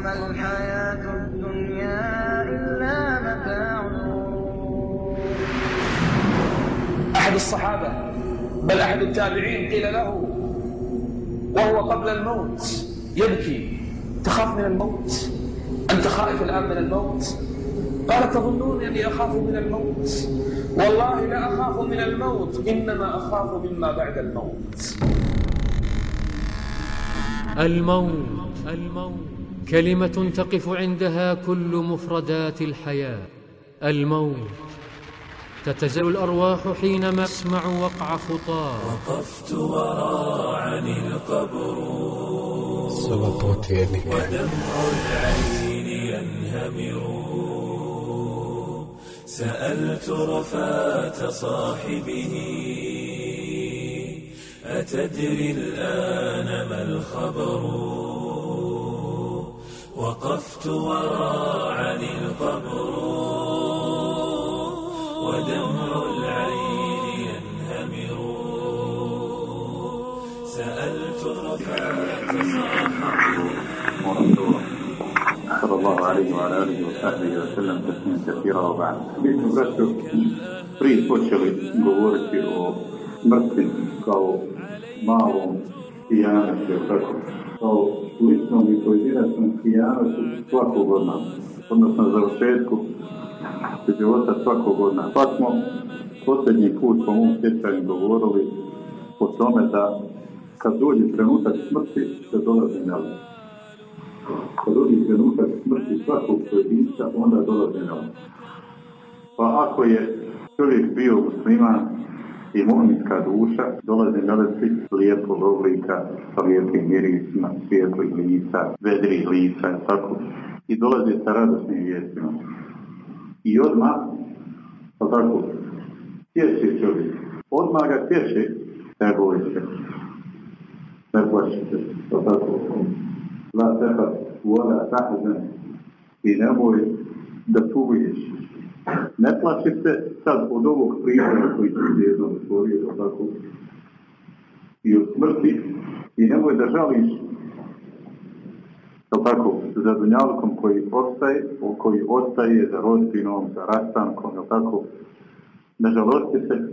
وما الحياة الدنيا إلا متاع الغرور. أحد الصحابة بل أحد التابعين قيل له وهو قبل الموت يبكي. تخاف من الموت؟ أنت خائف الآن من الموت؟ قال تظنون أني أخاف من الموت؟ والله لا أخاف من الموت إنما أخاف مما بعد الموت. الموت الموت. كلمة تقف عندها كل مفردات الحياة. الموت. تتزل الأرواح حينما تسمع وقع خطاه. وقفت وراعني القبر. ودمع العين ينهمر. سألت رفاة صاحبه. أتدري الآن ما الخبر؟ وقفت وراعني القبر ودمع العين ينهمر. سألت رفاة صاحبه صلى الله عليه وعلى آله وصحبه وسلم تسليما كثيرا وبعد. Mi smo braćo prije počeli govoriti o smrti kao malom hijanetu, tako, kao ličnom i pojedinačnom hijanetu svakog od nas, odnosno završetku života svakog od nas. Pa smo posljednji put po mom sjećanju govorili o tome da kad dođe trenutak smrti, se dolazi na kad dođe trenutak smrti svakog pojedinca, onda dolazi na Pa ako je čovjek bio musliman i mu'minska duša, dolazi na lijepog oblika, sa lijepim mirisima, svijetlih lica, vedrih lica, tako. I dolazi sa radosnim vijestima. I odmah, pa tako, tješe čovjek. Odmah ga tješe, ne bojite. Ne plašite, pa tako. La teha vola tahzan i nemoj da tuguješ. Ne plaši se sad od ovog prihoda koji ti je jednom stvorio, tako, i od smrti, i nemoj da žališ jel tako, za dunjalkom koji ostaje, koji ostaje za rodbinom, za rastankom, jel tako, ne žalosti se,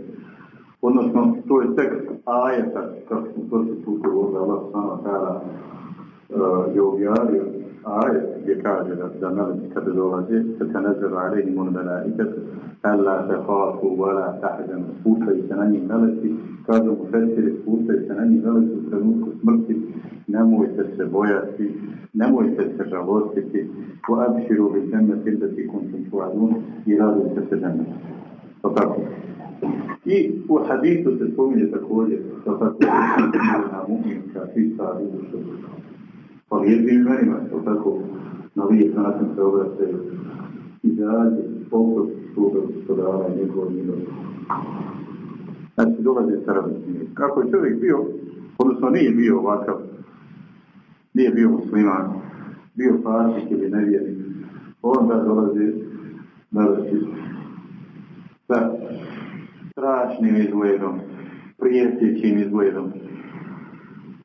odnosno to je tekst ajeta, kako smo prošli put govorili, Allah uh, je objavio ajet gdje kaže da, da meleci kada dolaze, se te nezelu alejim un melaiket, alla te hafu, wala tahzan, spuštaju se na njih meleci, kažu mu fesiri, spuštaju se na njih meleci u trenutku smrti, nemojte se bojati, nemojte se žalostiti, u abširu bi dženneti illeti kuntum tuadun i radujte se dženneti. To tako. I u hadisu se spominje također, to tako, na pa lijepim imenima, to tako, na lijep način se obraćaju i dađe poput svoga gospodara i njegovog milosti. Znači, dolaze sa radosnim. Kako je čovjek bio, odnosno nije bio ovakav, nije bio musliman, bio fasik ili nevjernik, onda dolazi radosnim sa strašnim izgledom, prijetećim izgledom,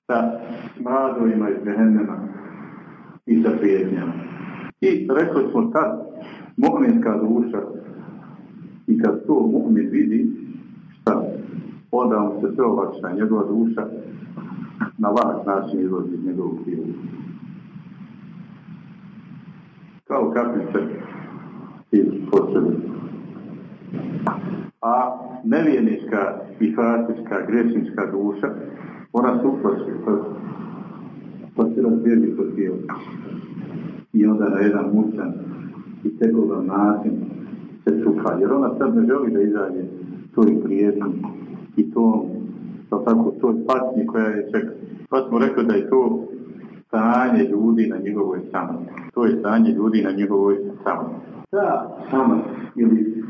sa smradovima iz Gehennema i sa prijetnjama. I rekli smo tad, mu'minska duša, i kad to mu'min vidi, šta? Onda mu se sve olakša, njegova duša na lak način izlazi iz njegovog tijela. Kao kapljice iz potrebe. A nevijenička i fasička, grešnička duša, ona se uplaši, pa, se razbijedi to tijelo. I onda na jedan mučan i tegovan način se čuka, jer ona sad ne želi da izađe toj prijetnji i to, pa tako, toj patnji koja je čeka. Pa smo rekli da je to stanje ljudi na njegovoj samoti. To je stanje ljudi na njegovoj samoti. Ta samot ili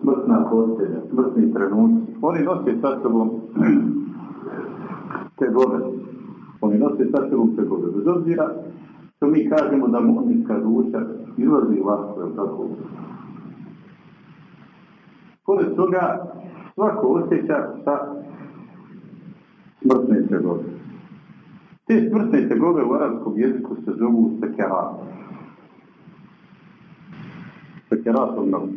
smrtna postelja, smrtni trenuci, oni nose sa sobom te gobe. Oni nose sa sobom te gobe. Bez obzira što mi kažemo da mu'minska duša izlazi lako, je tako? Pored toga, svako osjeća sa smrtne tegobe. Te smrtne tegobe u arabskom jeziku se zovu sekerat. Sekerat od.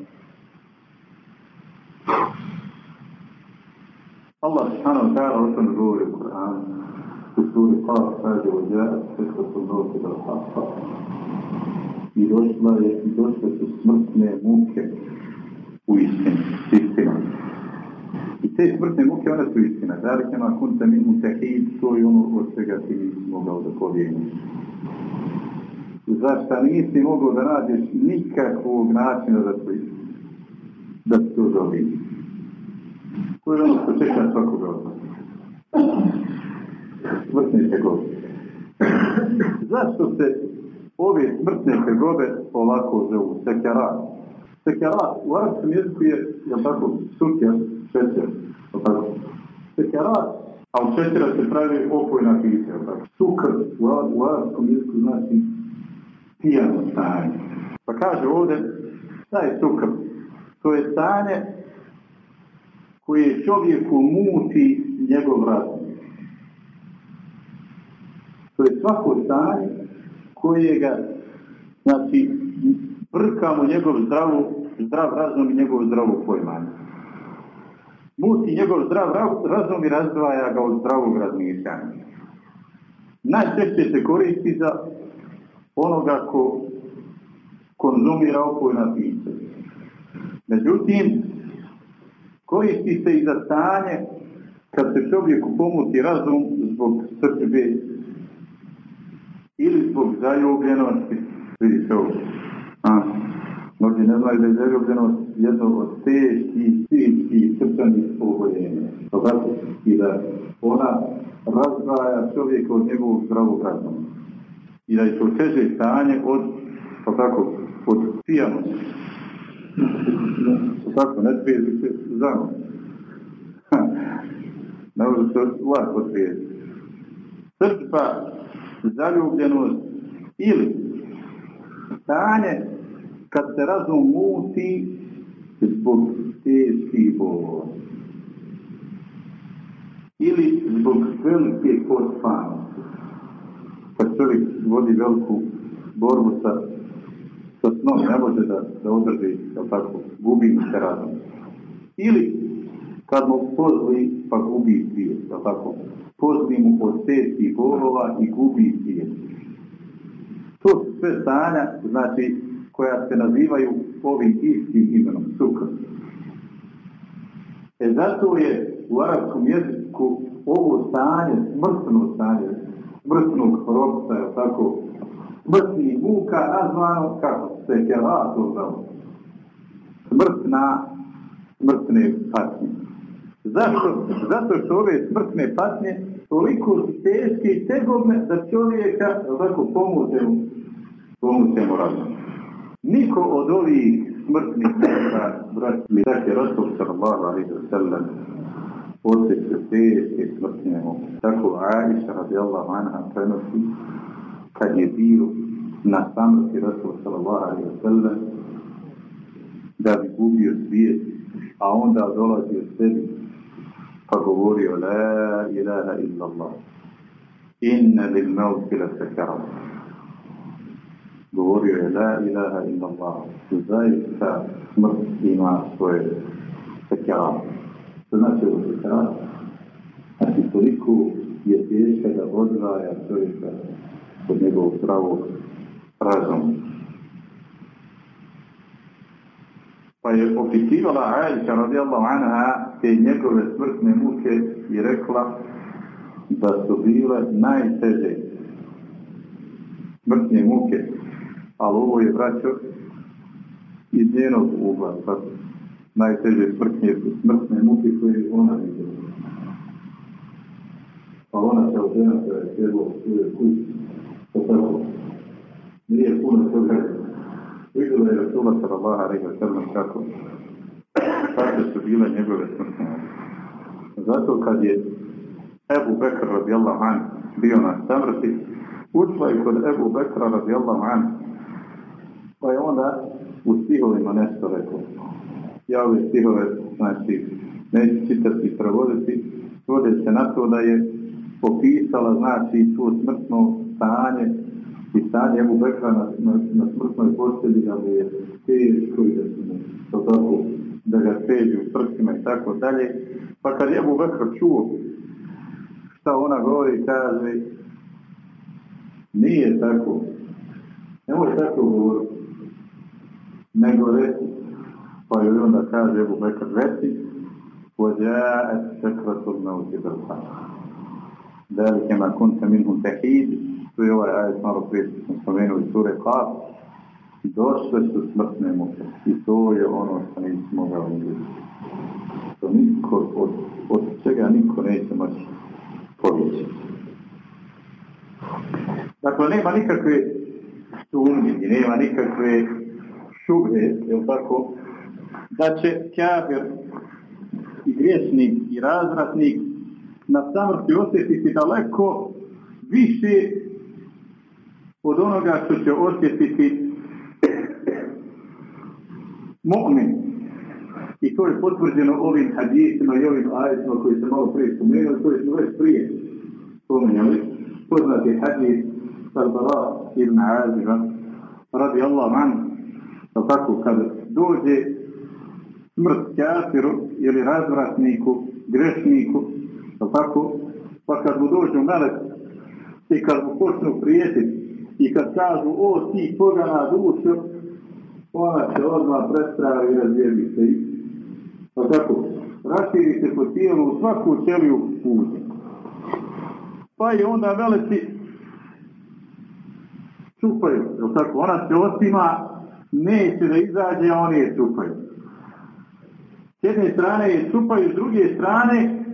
Allah subhanahu wa ta'ala o tome govori u Kur'anu. U suri Qaf kaže o ja'a sekratu mrtve da haqqa. I došla je, i došle su smrtne muke u istinu, istina. I te smrtne muke, one su istina. Zalike ma kunta min mutahid, to je ono od čega ti nisi mogao da pobjegniš. Zašta nisi mogao da nađeš nikakvog načina da to, da to dobiješ. To je ono što čeka svakoga od nas. Smrtne tegobe. Zašto se ove smrtne tegobe ovako zovu? Sekerat. Sekerat u arabskom jeziku je, je tako, sukja, šećer. Sekerat, a od šećera se pravi opojna tako. Sukr u, u arabskom jeziku znači pijano stanje. Pa kaže ovdje, šta je sukr? To je stanje koje čovjeku muti njegov razum. To je svako stanje koje ga, znači, brka mu njegov zdravu, zdrav razum i njegov zdravo pojmanje. Muti njegov zdrav razum i razdvaja ga od zdravog razmišljanja. Najčešće se koristi za onoga ko konzumira opojna pića. Međutim, koristi se i za stanje kad se čovjeku pomuti razum zbog srđbe ili zbog zaljubljenosti. Vidite ovo. A, mnogi ne znaju da je zaljubljenost jedno od teških, teških srčanih oboljenja. Tako? I da ona razdvaja čovjeka od njegovog zdravog razuma. I da je to teže stanje od, pa tako, od pijanosti. Tako, ne trijezi se zanom. Ne može se lako trijezi. Srčba, zaljubljenost ili stanje kad se razum muti zbog teških bolova ili zbog velike pospanosti. Kad čovjek vodi veliku borbu sa, sa snom, ne može da, da održi, tako, gubi se razum. Ili kad mu pozli, pa gubi svijet, tako, pozli mu od teških bolova i gubi svijet. To su sve stanja, znači, koja se nazivaju ovim istim imenom, sukr. E zato je u arapskom jeziku ovo stanje, smrtno stanje, smrtnog je tako, smrtnih muka, nazvano kako se kelato zove. Smrtna, smrtne patnje. Zašto? Zato što ove smrtne patnje toliko su teške i tegobne da čovjeka tako pomute mu, pomute mu. Niko od ovih smrtnih muka, bratili, tako je Rasul sallallahu alaihi wa sallam, osjeća teške smrtne muke. Tako Aisha radijallahu anha prenosi kad je bio na samrti Rasul sallallahu alaihi wa sallam da bi gubio svijet, a onda dolazio sebi pa govorio La ilaha illa Allah inna lil mauti la sakarat govorio je La ilaha illa Allah zaista smrt ima svoje sakarat što znači ovo sakarat znači toliko je teška da odvaja čovjeka od njegovog zdravog razuma Pa je opisivala Aisha radijallahu anha te njegove smrtne muke i rekla da su bile najteže smrtne muke, ali ovo je vraćao iz njenog ugla, pa najteže smrtne, smrtne muke koje ona vidjela. Pa ona kao žena koja je sjela u svojoj kući, To tako. Nije puno toga. Vidjela je sallallahu alaihi wa sallam kako kakve su bile njegove smrtne. Zato kad je Ebu Bekr radijallahu an bio na samrti, ušla je kod Ebu Bekra radijallahu an, pa je onda u stihovima nešto rekao. Ja ove stihove, znači, neću čitati i prevoditi, se na to da je opisala, znači, to smrtno stanje i stanje Ebu Bekra na, na, na smrtnoj postelji, da mu je teško i da su mu to tako, da ga sveđu u prstima i tako dalje. Pa kad je Ebu Bekr čuo šta ona govori, kaže, nije tako. Nemoj tako govoriti. Nego reci. Pa joj onda kaže Ebu Bekr, reci, وجاءت سكرة الموت بالحق ذلك ما كنت منهم تحيد to je ovaj ajet malo prije što smo spomenuli sure Qaf došle su smrtne muke i to je ono što nisi mogao vidjeti. To niko od, od čega niko neće moći pobjeći. Dakle nema nikakve sumnje nema nikakve šube je tako da će kafir i griješnik i razvratnik na samrti osjetiti daleko više od onoga što će osjetiti mu'min. I to je potvrđeno ovim hadisima i ovim ajetima koji se malo prije spomenuli, koji smo već prije spomenuli. Poznat je hadis Salbara ibn Aziva radi Allah man, tako kad dođe smrt kafiru ili razvratniku, grešniku, tako, pa kad mu dođu melek i kad mu počnu prijetiti i kad kažu o ti pogana dušo, ona će odmah predstravi i razvijedi se i pa tako, raširi se po tijelu u svaku ćeliju puđe. Pa je onda meleci čupaju, je tako, ona se otima, neće da izađe, a oni je čupaju. S jedne strane je čupaju, s druge strane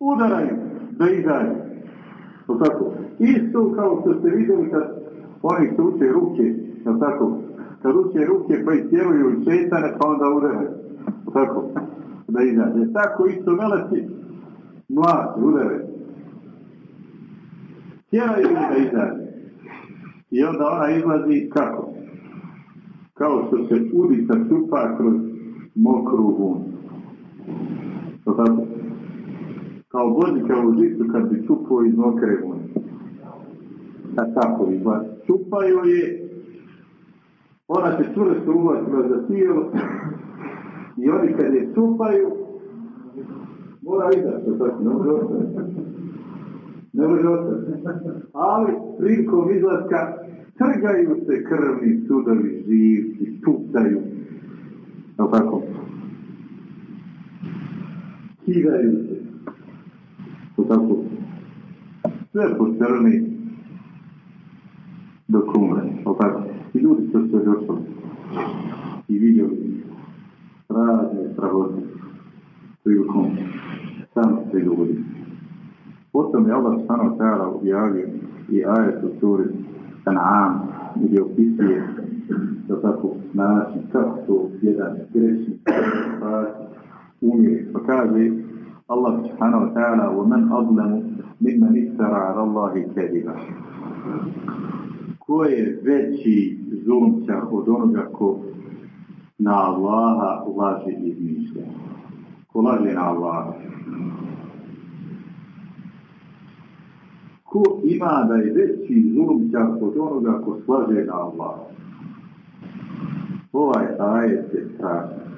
udaraju da izađe. Tako. Isto kao što ste vidjeli kad oni se uče ruke, je tako? Kad uče ruke pa istjeruju šetane pa onda. To tako. Da izađe. Tako isto meleci mladi udaraju. Tjeraju da izađe. I onda ona izlazi kako? Kao što se udica čupa kroz mokru vunu. Tako? Kao bodnika u žicu kad bi čupao iz mokre vune. A tako izgleda. Čupaju je, ona se čvrsto uvlatila za tijelo i oni kad je čupaju, mora izaći, to tako, ne može ostati. Ne može ostati. Ali prilikom izlaska trgaju se krvni sudovi, živci, pucaju. Je tako? Kidaju se. To tako? Sve po crni document. Вот так. И люди все все версу. И видео. Разные работы. Привыком. Сам ты люди. Потом я Аллах Субхану Таара объявил и аяту суры Канаан, где описывает за такую нашу, как то jedan грешник умер. Показывает Allah subhanahu wa ta'ala وَمَنْ أَظْلَمُ مِمَّنِ افْتَرَى عَلَى اللَّهِ كَذِبًا Ko je veći zulumčar od onoga ko na Allaha laže i izmišlja? Ko laže na Allaha? Ko ima da je veći zulumčar od onoga ko slaže na Allaha? Ovaj ajet je strašan.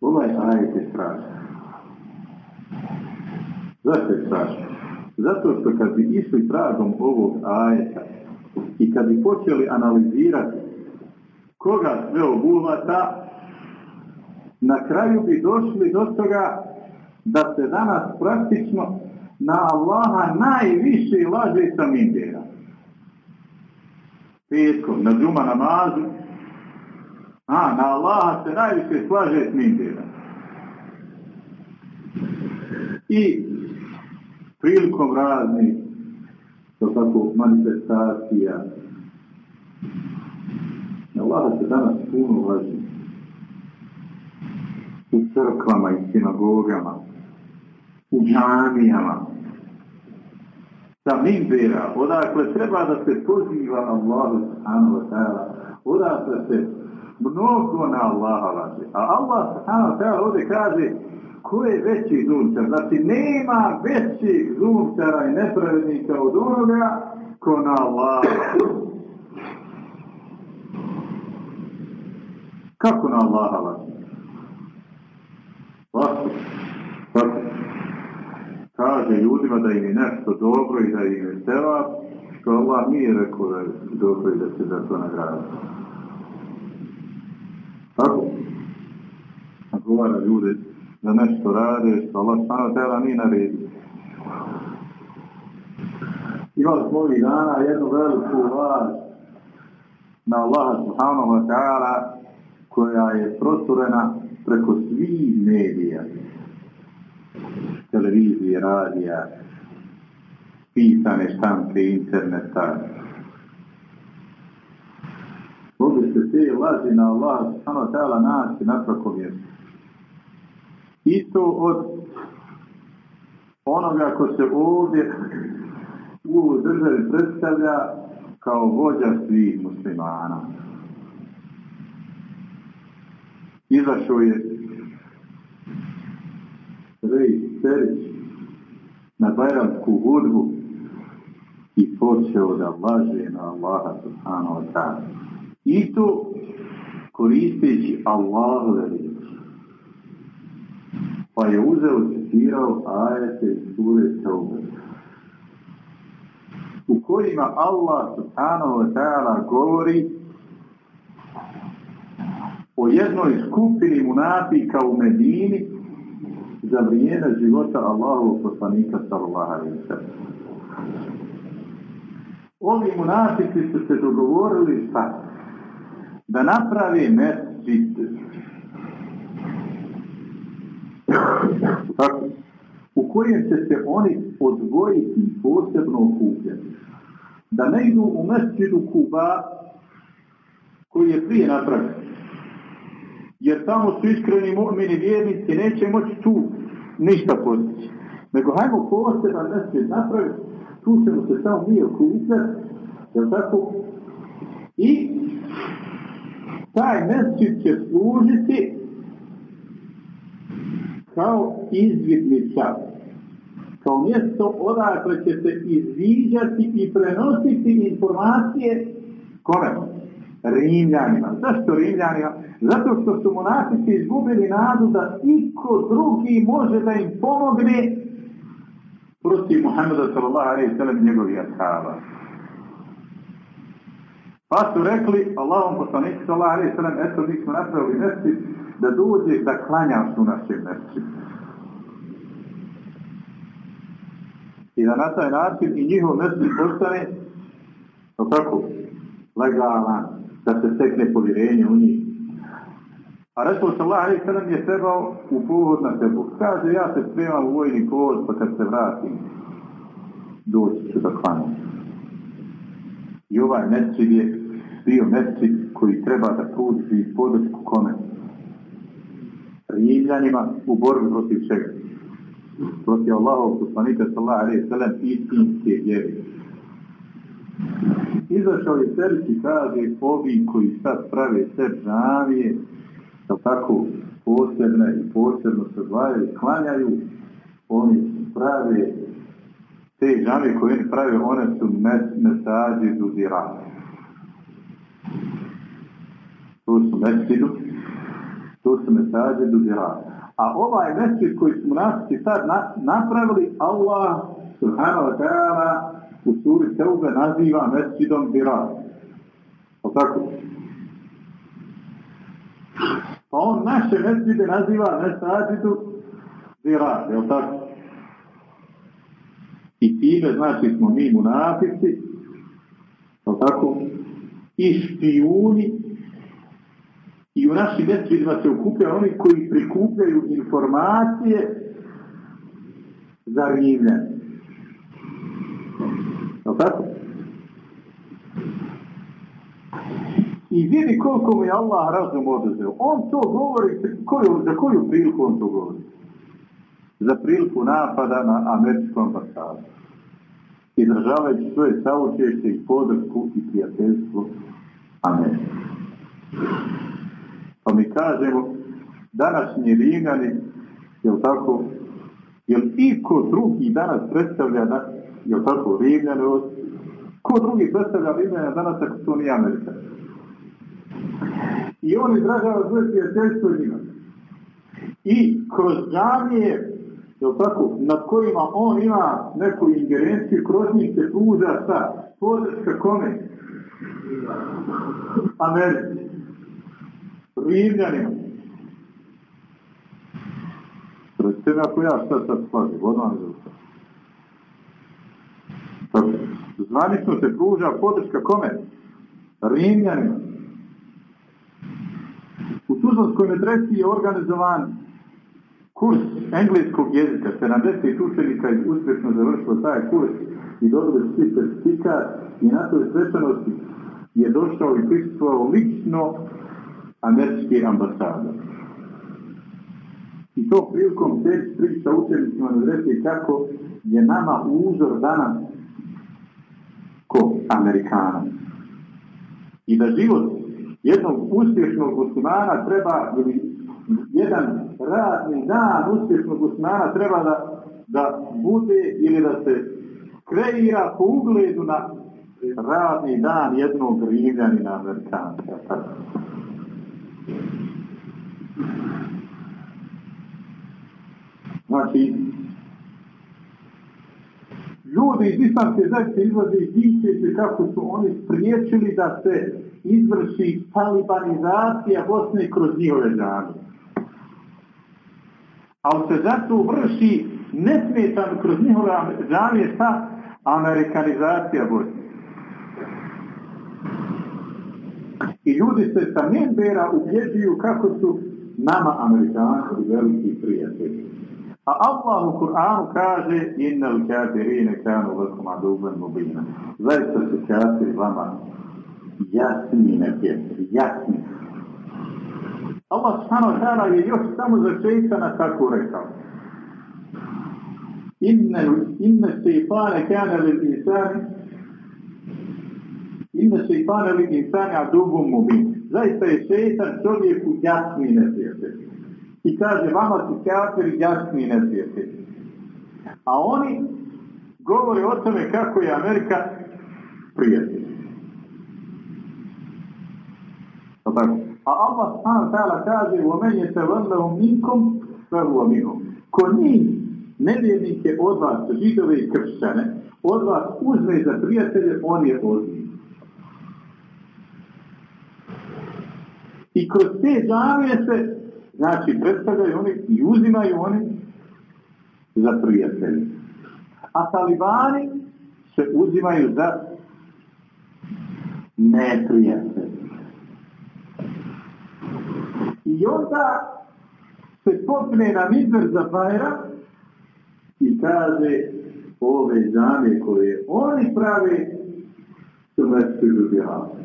Ovaj ajet je strašan. Zašto je strašan? Zato što kad bi išli tragom ovog ajeta i kad bi počeli analizirati koga sve obuhvata, na kraju bi došli do toga da se danas praktično na Allaha najviše laže sa mindera. Petkom, na džuma namazu, a na Allaha se najviše slaže s mindera. I prilikom to tako manifestacija. Allah se danas puno važi u crkvama i sinagogama, u džamijama, sa mimbera, odakle treba da se poziva Allahu subhanahu wa ta'ala, odakle se mnogo na Allaha laže. A Allah subhanahu wa ta'ala ovdje kaže ko je veći zunčar? Znači, nema većih zunčara i nepravednika od onoga ko na Allah. Kako na Allaha laži? Lako. Kaže ljudima da im je nešto dobro i da im je seva, što Allah nije rekao da je dobro i da se za to nagrada. Tako? Nagovara ljude da nešto rade što Allah stano tela nije naredio. Imali smo ovih dana jednu veliku laž na Allaha subhanahu wa ta'ala koja je prostorena preko svih medija, televizije, radija, pisane štampe, interneta. Ovdje se te laži na Allah subhanahu wa ta'ala naći na svakom mjestu. Isto od onoga ko se ovdje u državi predstavlja kao vođa svih muslimana. Izašao je Rej Serić na Bajramsku hudbu i počeo da laže na Allaha subhanahu wa ta'ala. I to koristeći Allahove. Pa je uzeo citirao ajete iz sure Taube u kojima Allah subhanahu wa ta'ala govori o jednoj skupini munafika u Medini za vrijeme života Allahovog poslanika sallallahu sallam. Ovi munafici su se dogovorili šta? Da naprave mesčit. Tako, u kojem će se oni odvojiti posebno okupljati. Da ne idu u mesčidu Kuba koji je prije napravljen. Jer tamo su iskreni mu'mini vjernici, neće moći tu ništa postići. Nego hajmo poseban mesčid napraviti, tu ćemo se samo mi okupljati, jel tako? I taj mesčid će služiti kao izvidnica, kao mjesto odakle će se izviđati i prenositi informacije kome? Rimljanima. Zašto Rimljanima? Zato što su monastici izgubili nadu da iko drugi može da im pomogne protiv Muhammeda sallallahu alaihi sallam njegovih ashaba. Pa su rekli Allahom poslaniku sallallahu alaihi sallam eto mi smo napravili mesti da dođe da klanjaš u našem mesti. I da na taj način i njihov mesti postane to tako legalan, da se stekne povjerenje u njih. A Resul sallallahu alaihi sallam je trebao u pohod na tebu. Kaže, ja se spremam u vojni pohod, pa kad se vratim, doći ću da klanjam. I ovaj mesčid je bio mesčid koji treba da pruži podršku kome? Rimljanima u borbi protiv čega? Protiv Allahov poslanika sallallahu alaihi sallam istinske vjere. Izašao je Serić i kaže ovi koji sad prave sve da tako posebne i posebno se i klanjaju, oni prave te džamije koje oni prave, one su mes, mesađi zudirane. To su mesčidu, to su mesađi zudirane. A ovaj mesčid koji smo nasići sad na, napravili, Allah subhanahu wa ta'ala u suri Teube naziva mesčidom dirar. O tako? Pa on naše mesčide naziva mesađidu dirar, je tako? I time, znači, smo mi munafici, je tako? I špijuni, i u našim mesčidima se okupljaju oni koji prikupljaju informacije za Rimljane. Je tako? I vidi koliko mu je Allah razum oduzeo. On to govori, koju, za koju priliku on to govori? Za priliku napada na američku ambasadu. Izražavajući svoje saučešće i podršku i prijateljstvo Amerike. Pa mi kažemo, današnji Rimljani, jel tako, jel iko drugi danas predstavlja, jel tako, Rimljani, ko drugi predstavlja Rimljana danas ako to nije Amerika? I on izražava svoje prijateljstvo njima. I kroz džamije, jel tako, nad kojima on ima neku ingerenciju, kroz njih se pruža sa podrška kome? Americi. Rimljanima. Recite mi ako ja šta sad slažem, odmah zaustav. Tako, zvanično se pruža podrška kome? Rimljanima. U Tuzlanskoj medresi je organizovan kurs engleskog jezika. 70 učenika je uspješno završilo taj kurs i dobili svi certifikat i na toj svečanosti je došao i prisustvovao lično američke ambasade. I to prilikom te priča učenicima medrese kako je nama uzor danas ko Amerikana. I da život jednog uspješnog muslimana treba, ili jedan radni dan uspješnog muslimana treba da, da bude ili da se kreira po ugledu na radni dan jednog rimljanina Amerikanca. Znači, ljudi iz islamske zajednice izlaze i piše se kako su oni spriječili da se izvrši talibanizacija Bosne kroz njihove džane. Ali se zato vrši nesmetano kroz njihove džane sa amerikanizacija Bosne. I ljudi se sa membera ubjeđuju kako su nama amerikanci veliki prijatelji. A Allah u Kur'anu kaže innal kafirine kanu lakum aduban mubina. Zaista su kafiri vama jasni neprijatelji, jasni. Allah subhanahu ta'ala je još samo za šeitana tako rekao. Inne, inne šeitane kane lil insani Inne šeitane lil insani adubun mubin. Zaista je šeitan čovjeku jasni neprijatelji i kaže vama su kafiri jasni i neprijatelji. A oni govore o tome kako je Amerika prijatelj. A Allah subhanahu ta'ala kaže وَمَنْ يَتَوَلَّهُمْ مِنْكُمْ فَهُوَ مِنْهُمْ Ko njih nevjernike od vas, židove i kršćane, od vas uzme za prijatelje, on je od njih. I kroz te džamije se Znači, predstavljaju oni i uzimaju oni za prijatelje. A talibani se uzimaju za neprijatelje. I onda se popne na mizver za i kaže ove dame koje oni prave su nešto ljubjavati.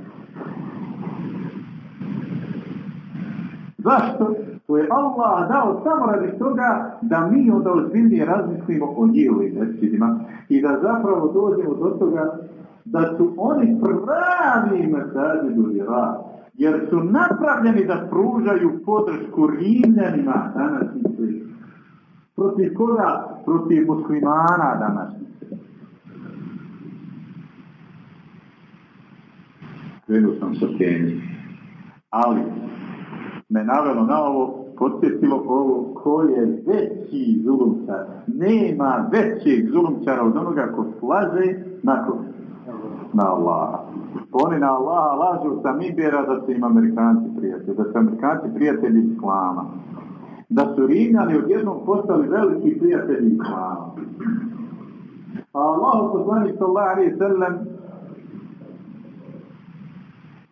Zašto? To je Allah dao samo radi toga da mi onda ozbiljnije razmislimo o njihovim mesečidima i da zapravo dođemo do toga da su oni pravi mesađi dulira, jer su napravljeni da pružaju podršku rimljanima današnjice. Protiv koga? Protiv muslimana današnjice. Krenuo sam sa temi. Ali, me navelo na ovo, podsjetilo ovo, ko je veći zulumčar. Nema većeg zulumčara od onoga ko slaže na ko? Na Allaha. Oni na Allaha lažu sa Mibera da su im Amerikanci prijatelji, da su Amerikanci prijatelji Islama. Da su Rimljani odjednom postali veliki prijatelji Islama. A Allah poslanik sallallahu alaihi sallam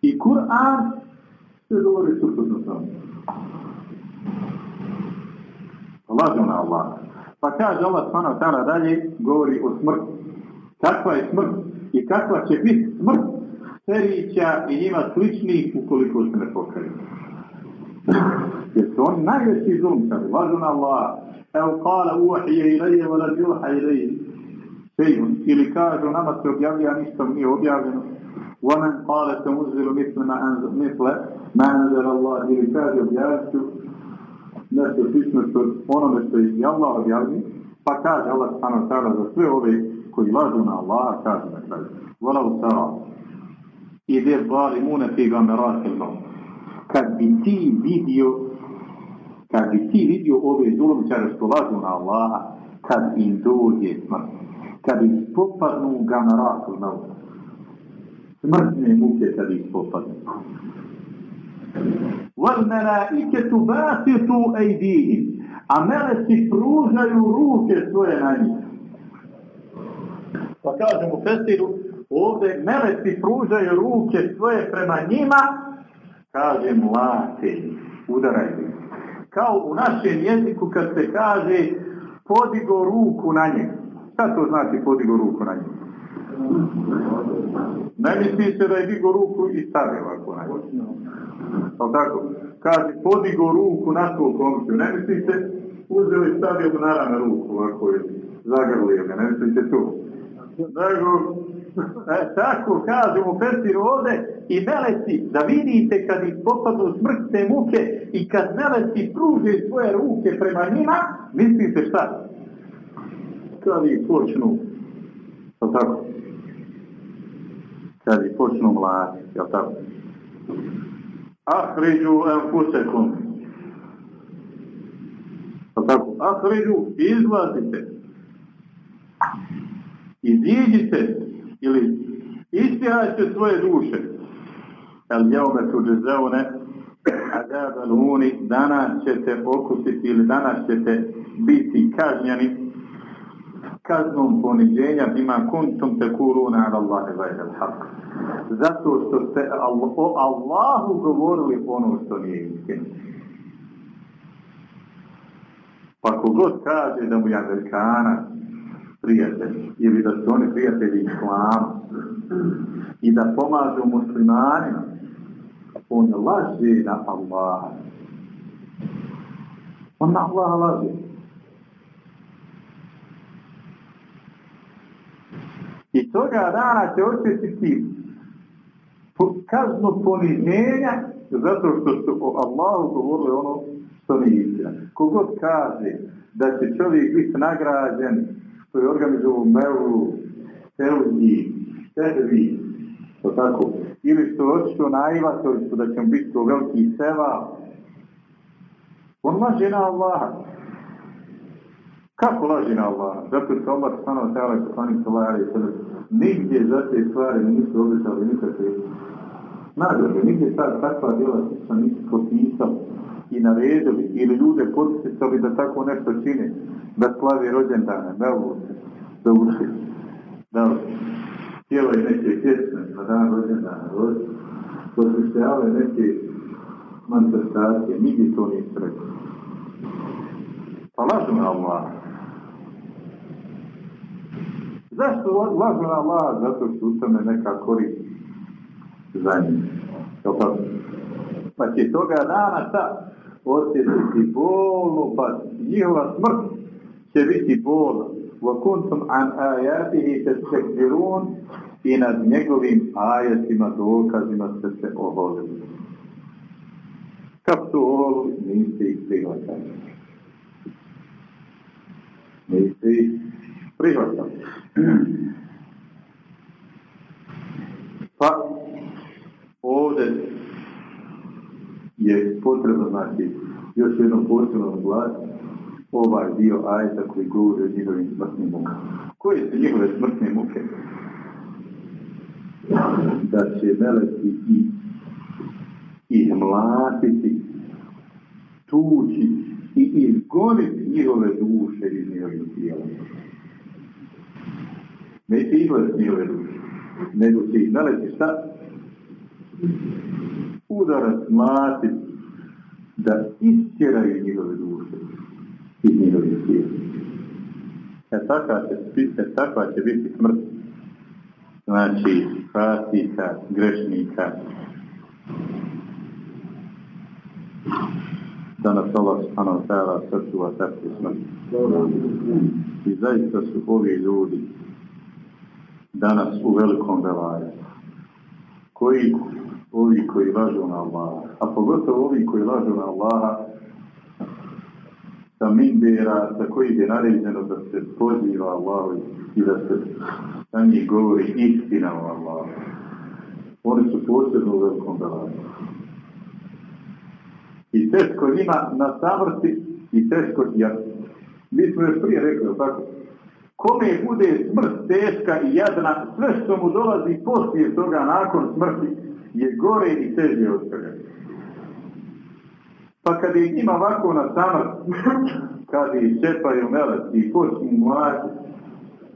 i Kur'an se govori suprotno tome. Lažu na Allah. Pa kaže Allah subhanahu ta'ala dalje, govori o smrti. Kakva je smrt? i kakva će biti smrt Serića i njima sličnih ukoliko se ne pokaju. Jer su oni najveći zulmčari, lažu na Allah. Evo kala uhije ilaje, wa radi uha ilaje. Sejun. Ili kažu, nama se objavlja, ništa nije objavljeno. ومن قال تنزل مثل ما أنزل مثل ما أنزل الله ili kaže objavit ću nešto slično što onome što je Allah objavio, pa kaže Allah wa ta'ala za sve ove koji lažu na Allaha, kaže na kraju. Volau tara, ide zalimune fi gamerati Allah. Kad bi ti vidio, kad bi ti vidio ove zulomčare što lažu na Allaha, kad im dođe smrt, kad ih popadnu u gameratu Allah. Smrtne muke kad ih popadnu. وَالْمَلَائِكَةُ بَاسِطُوا أَيْدِيهِمْ A meleci pružaju ruke svoje na njih. Pa kažem u Fesiru, ovdje meleci pružaju ruke svoje prema njima, kaže mlate, udarajte. Kao u našem jeziku kad se kaže podigo ruku na njeg. Šta to znači podigo ruku na njeg? Ne misli se da je digo ruku i stavio ovako na njeg. Pa tako, kaže podigo ruku na svog komšiju. Ne misli se uzeo i stavio mu na ruku ovako je zagrlio ga. Ne misli se tu. Nego, e, tako kaže mu Pesir ovde i meleci, da vidite kad ih popadnu smrtne muke i kad meleci pruže svoje ruke prema njima, mislite šta? Kad ih počnu, pa tako, kad ih počnu mlati, jel tako? Ahriđu enfusekum. Pa tako, ahriđu, izlazite. Iziđite ili istihajte svoje duše. El jeume tu džezeune adab al uni, danas ćete okusiti ili danas ćete biti kažnjeni kaznom poniženja bima kuntum tekuluna ala Allahi vajda al-haq. Zato što ste o Allahu govorili ono što nije istina. Pa kogod kaže da mu je Amerikana prijatelj, ili da su oni prijatelji islama, i da pomažu muslimanima, on laže na Allaha. On na Allaha laže. I toga dana će osjetiti kaznu poniženja zato što su o Allahu govorili ono što nije istina. Kogod kaže da će čovjek biti nagrađen što je organizovo melu, telgi, sebi, to tako, ili što je očito naivatorično da ćemo biti to veliki seva, on laže na Allaha. Kako laži na Allah? Zato što Allah stano tela i poslanik sallam nigdje za te stvari nisu obećali nikakve nagrade. Nigdje sad takva djela sam nisu potpisali i naredili ili ljude podsjecali da tako nešto čine, da slavi rođendane, melvute, da uči, da pjevaju neke pjesme na dan rođendana, posjećavaju neke manifestacije, nigdje to nisu rekli. Pa lažu na Allah. Zašto lažu na Allah? Zato što u tome neka korist za njih. Pa, pa će toga dana šta? Osjetiti bolnu, pa njihova smrt će biti bolna. وَكُنْتُمْ عَنْ آيَاتِهِ تَسْتَكْبِرُونَ i nad njegovim ajetima, dokazima ste se oholili. Kako su oholili? Niste ih prihvatali. Niste ih prihvatali. Pa, ovdje je potrebno, znači, još jedno posebno glas, ovaj dio ajeta koji govori o njihovim smrtnim mukama. Koje su njihove smrtne muke? Da će meleki i ih mlatiti, tući i izgoniti njihove duše iz njihovih tijela. Neće izgledati njihove duše, nego će ih meleki šta? Udarac mlatiti da istjeraju njihove duše iz njihovih tijela. E takva će, e takva će biti smrt znači fasika, grešnika, da nas Allah subhanahu wa ta'ala sačuva takve smrti. I zaista su ovi ljudi danas u velikom belaju. Koji, ovi koji lažu na Allaha, a pogotovo ovi koji lažu na Allaha sa minbera, sa kojih je naređeno da se poziva Allahu i da se sa njih govori istina o Allahu. Oni su posebno u velikom belaju. I teško njima na samrti i teško ja. Mi smo još prije rekli, tako? Kome bude smrt teška i jadna, sve što mu dolazi poslije toga nakon smrti je gore i teže od toga. Pa kad je njima ovako na samrt, kad ih čepaju melec i počnu mlađi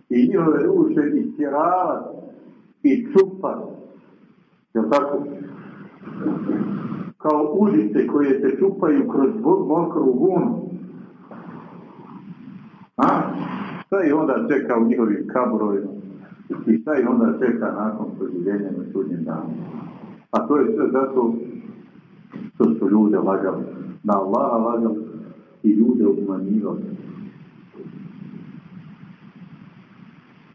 i njihove duše istjeravat i čupat, jel tako? kao užice koje se čupaju kroz mokru vunu. A? Šta ih onda čeka u njihovim kaburovima? I šta ih onda čeka nakon proživljenja na sudnjem danu? A to je sve zato što su ljude lagali. Na Allaha lagali i ljude obmanjivali.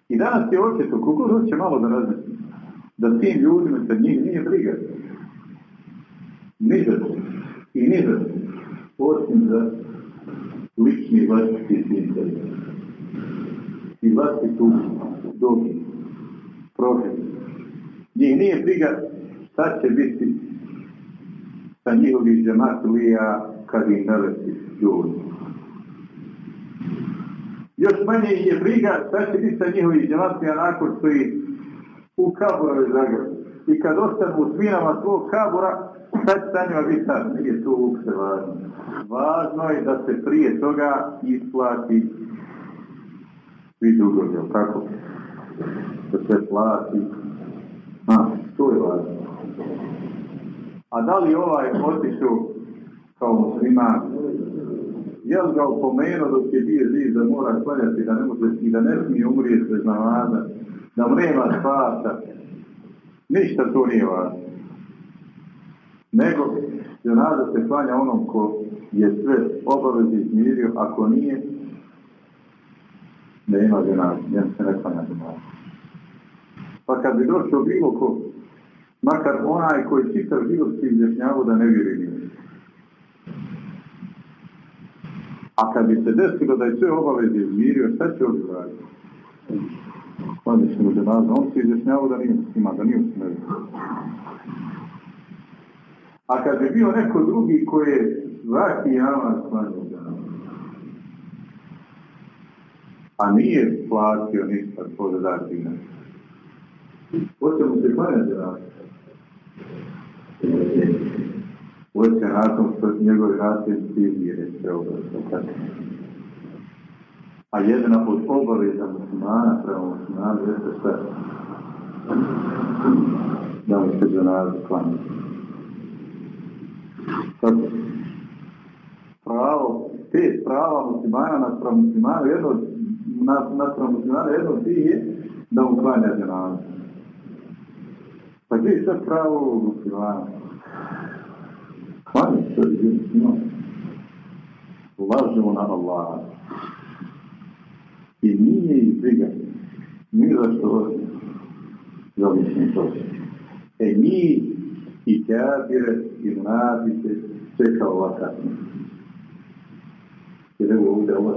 I danas je očito, kogo hoće malo da razmisli, da tim ljudima sa njih nije briga. Nikad i nikad osim za lični vlastiti interes i vlastitu dobi, profit. Njih nije briga šta će biti sa njihovih džematlija kad im naleti ljudi. Još manje je briga šta će biti sa njihovih džematlija nakon što ih u kaborove zagradu. I kad ostanu u svinama svog kabora, Sad sa njima biti sad, nije to uopšte važno. Važno je da se prije toga isplati svi dugovi, jel tako? Da se plati. A, to je važno. A da li ovaj otišao kao musliman, je li ga upomenuo dok je bio živ da mora klanjati, da ne može i da ne smije umrijeti bez namaza, da mu nema spasa, ništa to nije važno nego dženaza se klanja onom ko je sve obavezi izmirio, ako nije, ne ima dženaza, njem se ne klanja. Pa kad bi došao bilo ko, makar onaj koji čitav život si izjašnjavao da ne vjeri nije. A kad bi se desilo da je sve obavezi izmirio, šta će ovdje raditi? On je mu dženaza, on se izjašnjavao da nije muslima, da nije muslima. A kad bi bio neko drugi koji je svaki sklanio a nije platio ništa svoje zatina, hoće mu se klanjati rast. Hoće nakon što njegovi nasljednici izmjere sve obaveze. A jedna od obaveza muslimana prema muslimanu jeste sve da mu se dženaza klanjati. Sad, pravo, pet prava muslimana jedno naspram muslimana, jedno od tih je da mu klanja dženazu. Pa gdje je sad pravo muslimana? Klanja se je musliman. Lažemo na Allaha. I nije ih briga. Ni za što za lični čovjek. E njih i kafire i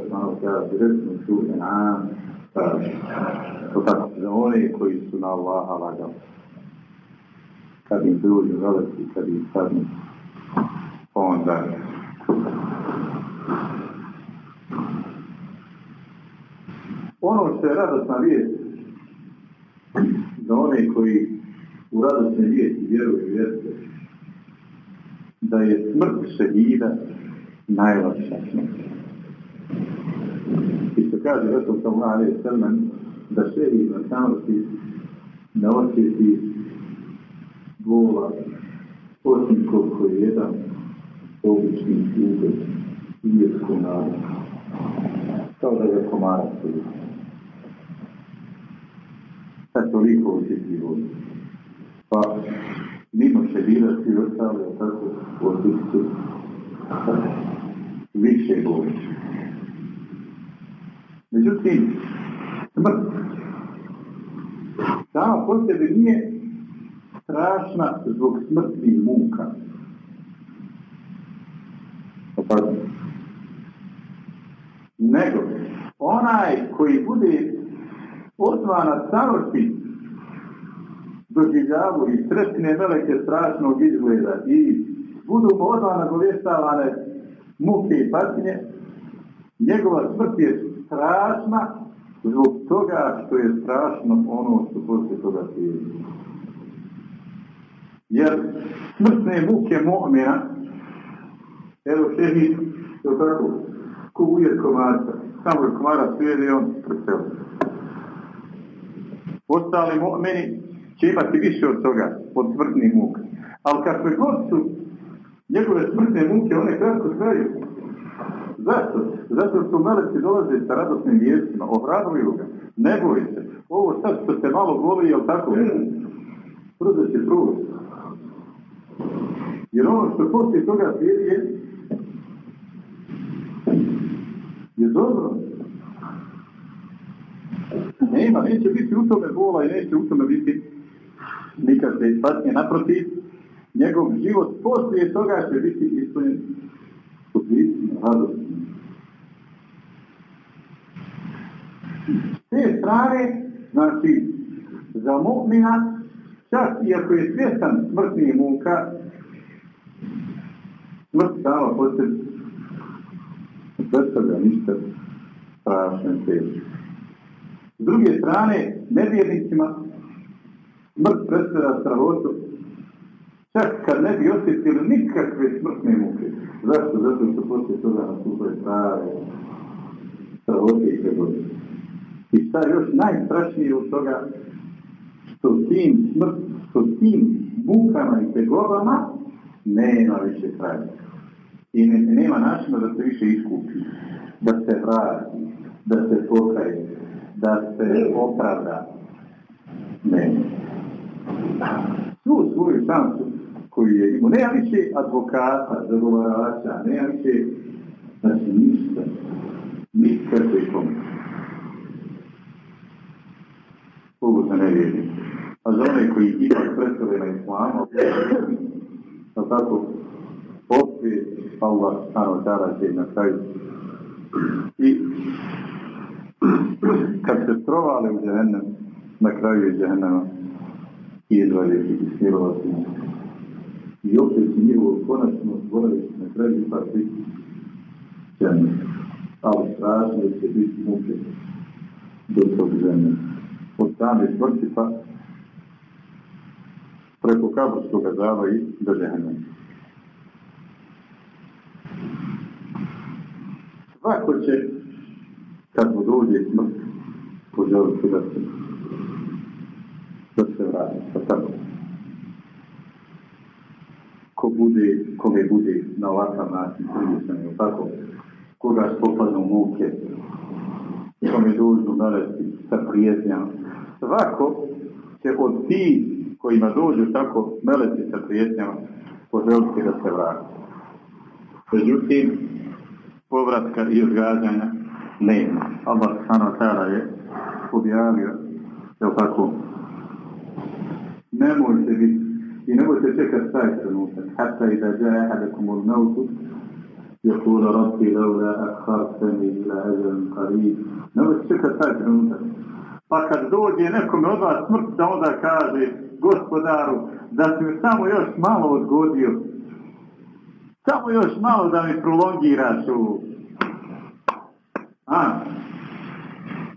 smalo kada direktno tako za one koji su na Allaha. Kad im dođu veliki, kad im sadnu, onda Ono što je radosna vijest koji u radosne vijesti vjeruju da je smrt šehida najlakša smrt. I što kaže Resul sallallahu alaihi sallam da šehid na samrti ne osjeti bola osim koliko je jedan obični ugod uvjetsku nadu. Kao da je komarac Sad toliko osjetljivo. Pa, mimo se bila svi ostali, a tako, osjetljivo. Više boli. Međutim, smrt sama po sebi nije strašna zbog smrtnih muka. Nego, onaj koji bude odmah na starosti doživljavu i sretne velike strašnog izgleda i budu odmah nagovještavane muke i patnje, njegova smrt je strašna zbog toga što je strašno ono što poslije toga slijedi. Jer smrtne muke mu'mina, evo šehid, je tako, ko ujed komarca, samo je komarac ujede i on preseli. Ostali mu'mini će imati više od toga, od smrtnih muka. Ali kakve god su njegove smrtne muke, one kratko traju. Zašto? Zato što meleci dolaze sa radosnim vijestima, ohrabruju ga, ne boj se. Ovo sad što se malo boli, jel tako? Brzo će proći. Jer ono što poslije toga slijedi je je dobro. Nema, neće biti u tome bola i neće u tome biti nikakve patnje. Naprotiv, njegov život poslije toga će biti ispunjen odličnim, radosnim. S te strane, znači, za mu'mina, čak i ako je svjestan smrtnih muka, smrt sama po predstavlja ništa strašno i. S druge strane, nevjernicima smrt predstavlja strahotu, čak kad ne bi osjetili nikakve smrtne muke. Zašto? Zato što poslije toga nastupaju prave strahote i pregođe. I šta je još najstrašnije od toga, što tim smrt, što tim mukama i tegobama nema više kraja. I ne, nema načina da se više iskupi, da se vrati, da se pokaje, da se opravda. Ne. Svu svoju šansu koju je imao, nema više advokata, zagovarača, nema više, znači ništa, nikakve pomoći. Ovo se ne vidi. A za one koji ipak predstavljaju na islamu, pa tako, opet Allah stano tada će na kraju. I kad se trovale u džehennem, na kraju je džehennema izvaljeti i smirovati. I opet njihovo konačno boravište na kraju ipak biti džehennem. Ali strašno će biti muke do tog džehennema. Od same smrti pa preko kaburskog azaba i do džehennema. Svako će, kad mu dođe smrt, poželiti da se, da se vrati. Pa tako. Ko bude, kome bude na ovakav način tako? Koga spopadnu muke, kome dođu nalesti sa prijetnjama. Svako će od tih kojima dođu tako meleci sa prijetnjama poželiti da se vrati. Međutim, povratka i odgađanja nema. Allah wa ta'ala je objavio, je tako, nemojte biti i nemojte čekati taj trenutak. Hatta i da jae ahadakum ul mautu, يقول ربي لولا أخرتني إلى أجل قريب nemojte čekati taj trenutak. Pa kad dođe nekome od vas smrt, da onda kaže gospodaru, da si mi samo još malo odgodio, samo još malo da mi prolongiraš ovu. A?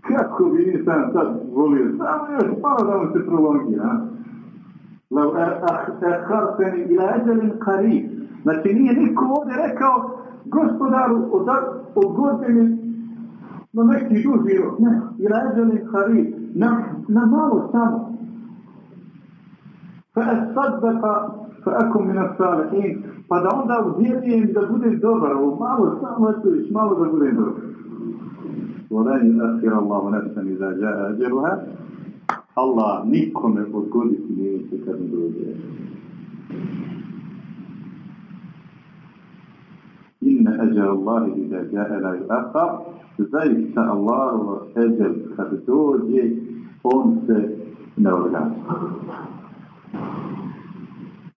Kako bi nisam sad volio, samo još malo da mu se prolongira. Lau akharteni ila eđelin qarib. Znači nije niko ovdje rekao gospodaru odgodi mi na neki duži rok. Ne, ila eđelin qarib. Na, na malo samo. فأصدق فأكون من الصالحين pa da onda uvjerujem da budem dobar, ovo malo samo eto još malo da budem dobar. وَلَنْ يُؤَخِّرَ اللَّهُ نَفْسًا إِذَا جَاءَ أَجَلُهَا Allah nikome odgoditi neće kad mi dođe. Inna ađa Allahi ida jae la yu'akhar, zaista Allahova eđel kad dođe, on se ne odgađa.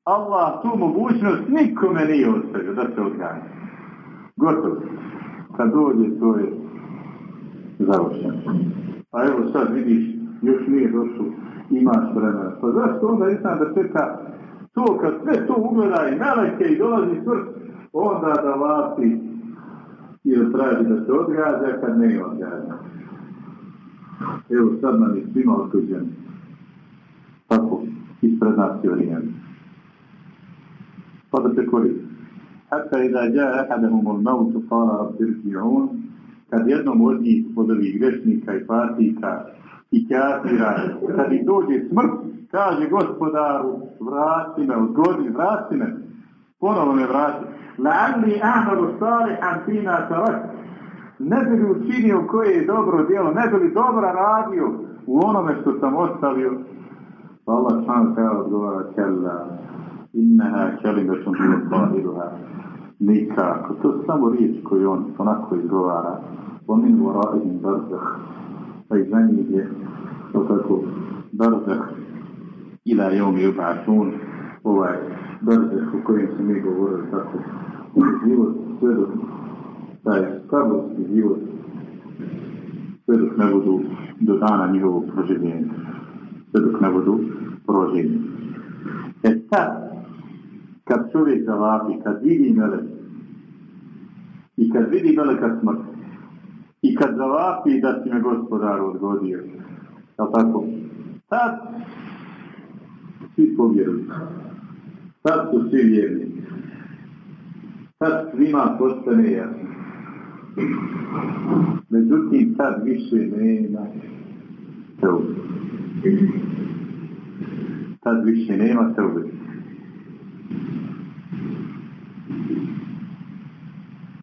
Allah tu mogućnost nikome nije ostavio da se odgađa. Gotovo. Kad dođe, to je završeno. A evo sad vidiš, još nije došlo, imaš vremena. Pa zašto onda nisam da čeka to kad sve to ugleda i meleke i dolazi smrt, onda da vapi i da traži da se odgađa kad ne odgađa. Evo sad nam je svima otuđen. Tako, ispred nas je vrijeme. Pa da se koristi. Hatta i da ja ahadahum ul mautu kala kad jednom od njih, od ovih grešnika i patika i kafira, kad ih dođe smrt, kaže gospodaru, vrati me, odgodi, vrati me, ponovo me vrati. لعلي ahmadu salihan fina tarak ne bi li učinio koje je dobro djelo, ne bi li dobro radio u onome što sam ostavio. Allah sam se odgovara kella, inneha kelimetum bilo qahiruha. Nikako, to je samo riječ koju on onako izgovara. Omin voraihim barzah. Pa iza njih je, to tako, barzah ila jom i ubratun. Ovaj barzah u kojem se mi govorili tako život sve dok taj starostni život sve dok ne budu do dana njihovog proživljenja sve dok ne budu proživljeni e sad kad čovjek zavapi kad vidi melek i kad vidi meleka smrti i kad zavapi da si me gospodar odgodio. Je tako? Tad svi povjeruju. Tad su svi vjerni. Tad svima postane jasno. Međutim, tad više nema teube. Tad više nema teube.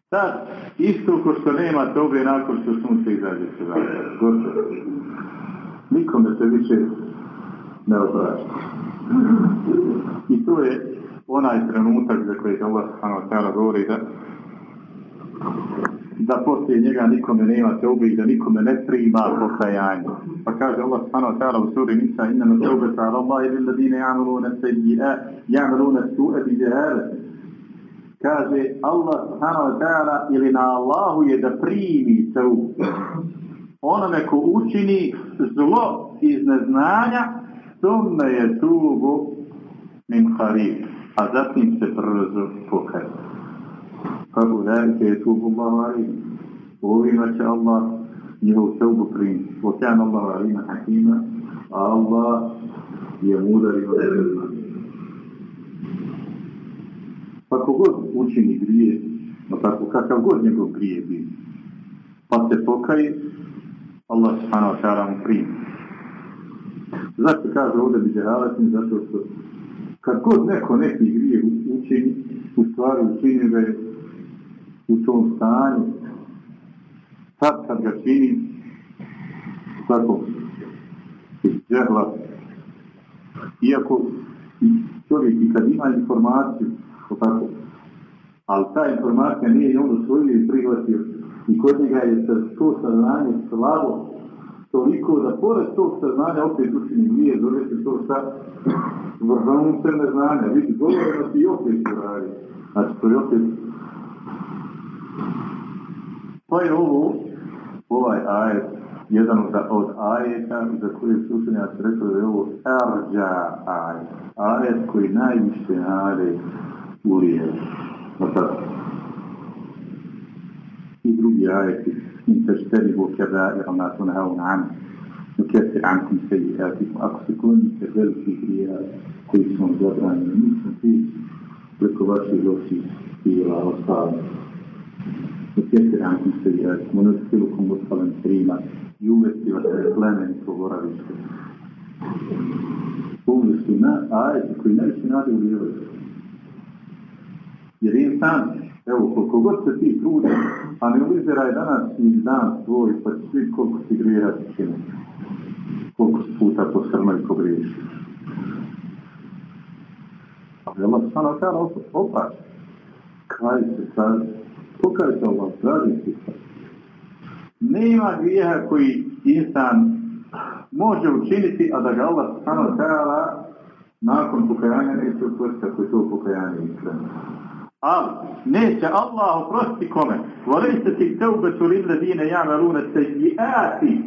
Sad, isto ko što nema tobe nakon što sunce izađe se završa. Gotovo. Nikome se više ne oprašta. I to je onaj trenutak za koji Allah subhanahu govori da da poslije njega nikome nema teube i da nikome ne prima pokajanje. Pa kaže Allah subhanahu wa u suri Nisa innama teubeta ala Allahi lil ladine ja'maluna sejji'a ja'maluna su'e bi kaže Allah subhanahu wa ta'ala ili na Allahu je da primi teubu. Onome ko učini zlo iz neznanja, tome je tubu min harib, a zatim se brzo pokaje. Kako da je tubu Allahu alim. Ovima će Allah njihov teubu primiti. Okean Allahu alima hakima, a Allah je mudar i odredan. Pa kogod učini grije, no tako kakav god njegov grije bi, pa se pokaje, Allah subhanahu wa ta'ala mu primi. Zašto kaže ovdje bi? Zato što kad god neko neki grije učini, u stvari učini ga je u tom stanju, sad kad ga čini, tako, džehla, iako čovjek i kad ima informaciju, tako. Ali ta informacija nije on usvojio i prihvatio. I kod njega je to saznanje slabo toliko da pored tog saznanja opet učini nije, zove se to šta vrhuncem neznanja. Vidi, govoreno ti opet uradi. Znači, to je opet Pa je ovo, ovaj ajet, jedan od, ajeta za koje su učenjaci rekli da je ovo erđa ajet. Ajet koji najviše nade ulije na tako. I drugi ajeti, in tešteri bo keda jer ona to nehavna an, nukesir ankum sejiatikum. Ako se klonite veliki grija koji su vam zabranjeni, nisam ti preko vaših oči bila ostala. Nukesir ankum sejiatikum, ono stilukom ostalen krima i uvesti vas na plemenito boravište. Ovo su na, ajeti koji najviše nade ulijevaju. Jer insan, evo, koliko god se ti trudi, a ne uziraj danas i dan svoj, pa ćeš vidjeti koliko si grijeha čini. koliko su puta posrno i pogriješi. Ali Allah tada opet opraša. Kaj se sad, pokaj se Allah, traži ti Nema grijeha koji insan može učiniti, a da ga Allah stano tada nakon pokajanja neće uprsti ako je to pokajanje iskreno. Ali neće Allah oprosti kome. Volejte ti teubetu se i ati.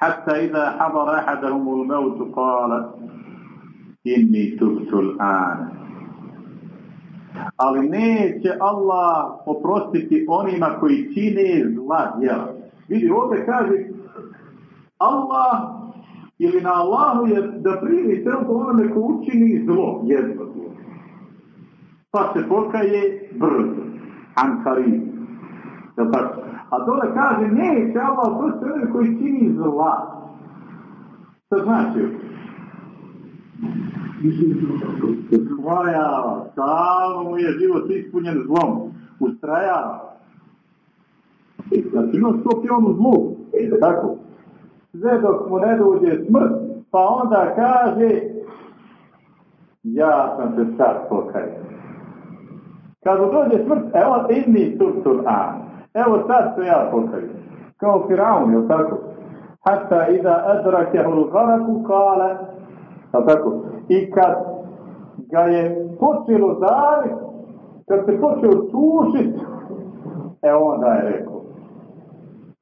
Hatta idha hadara ahadahumul mautu kala inni tubtu an. Ali neće Allah oprostiti onima koji čine zla djela. Vidi, ovdje kaže Allah ili na Allahu je da primi teubu onome ko učini zlo jedno. Pa se pokaje brzo, ankari. A dole kaže, neće Allah oprostiti onome koji čini zla. Što znači? Ustrajava, stalno mu je život ispunjen zlom. Ustrajava. Znači, non stop je on u zlu. Tako? Sve dok mu ne dođe smrt, pa onda kaže ja sam se sad pokajao. Kad mu dođe smrt, evo inni turtur an. Evo sad se ja pokajao. Kao Firaun, je tako? Hatta ida adrakehu l-garaku kale, je tako? I kad ga je počelo daviti, kad se počeo tušiti, e onda je rekao.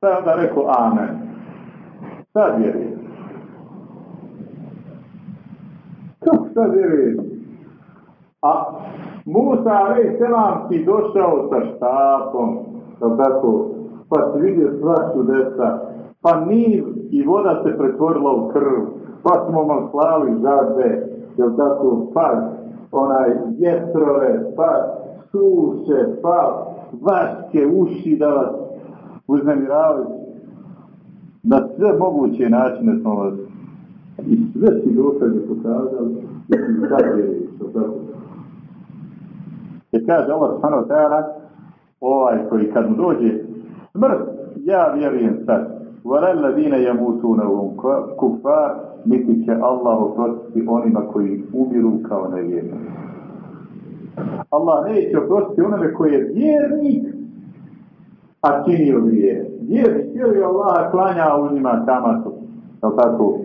Sad je onda rekao amen. Sad vjeruje. Kako sad vjeruje? A Musa selam ti došao sa štapom, je tako? Pa si vidio sva čudesa, pa niv i voda se pretvorila u krv, pa smo vam slali žadbe, jel tako, pa onaj vjetrove, pa suše, pa vaške uši da vas uznemiravaju. Na sve moguće načine smo vas i sve si dokaze pokazali i sad vjeruješ, tako. Jer kaže Allah stano tajala, ovaj koji kad mu dođe smrt, ja vjerujem sad. وَلَا الَّذِينَ يَمُوتُونَ وَهُمْ كُفَّارٌ niti će Allah oprostiti onima koji umiru kao nevjernici. Allah neće oprostiti onome koji je vjernik, a činio grije. Vjernik vjeruje Allah klanja u njima kamatu, je tako?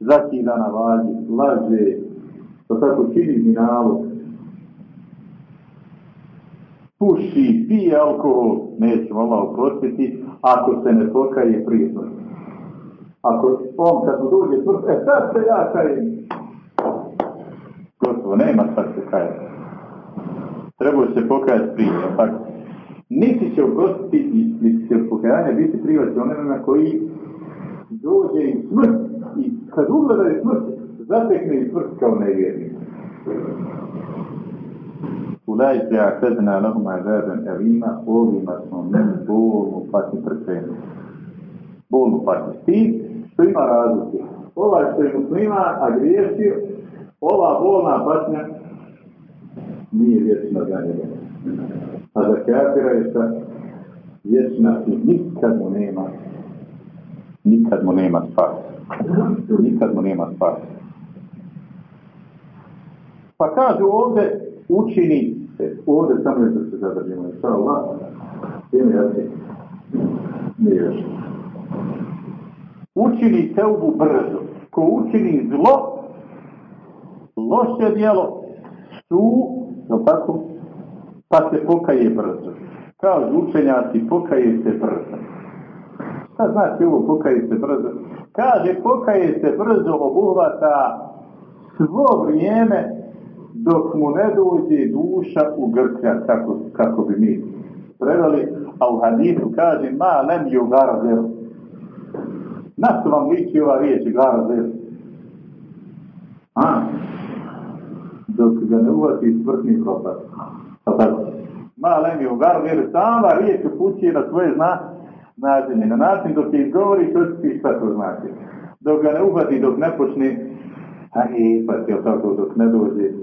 Zakida na vađi, laže, je tako čini minalu, puši, pije alkohol, nećemo Allah oprostiti, ako se ne pokaje prije. Ako on kad mu dođe smrt, e sad se ja kajem. Gotovo, nema sad se kajem. Treba se pokajati prije, tako. Niti će oprostiti, niti će pokajanje biti privati onima koji dođe im smrt i kad ugledaju smrt, zatekne i smrt kao nevjernik. Ulajte akadna lahum azaban elima, ovima smo mi bolnu patnju pripremili. Bolnu patnju. S tim što ima razlike. Ovaj što je muslima, a griješio, ova bolna patnja nije vječna za njega. A za kafira je šta vječna i nikad mu nema nikad mu nema spas. Nikad mu nema spas. Pa kažu ovdje učini, ovdje samo je da se zadržimo, inša Allah, ime jaci, nije još. Učini teubu brzo. Ko učini zlo, loše djelo, su, no tako, pa se pokaje brzo. Kao učenjaci, pokaje se brzo. Šta znači ovo pokaje se brzo? Kaže, pokaje se brzo obuhvata svo vrijeme dok mu ne dođe duša u grklja, kako, kako bi mi predali, a u hadisu kaže, ma lem ju garzer. Na što vam liči ova riječ garzer? A? Dok ga ne uvati smrtni propad. Pa. Ma lem ju garzer, sama riječ upućuje na svoje zna, značenje. Na način dok je izgovori, to ti šta to znači. Dok ga ne uhvati, dok ne počne, a i pa ti tako, dok ne dođe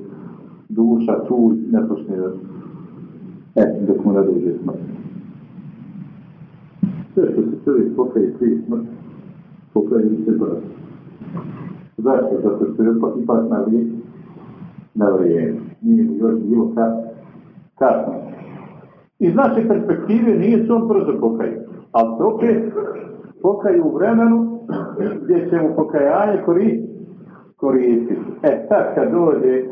duša tu, ne počne da... E, dok mu ne dođe smrt. Sve što se čovjek pokaje prije smrti, pokaju se brzo. Zašto? Zato što je ipak na vrijeme. Na vrijeme. Nije mu još bilo kasno. Iz naše perspektive nije se on brzo pokaju. Ali se opet pokaju u vremenu gdje će mu pokajanje koristiti. koristiti. E sad kad dođe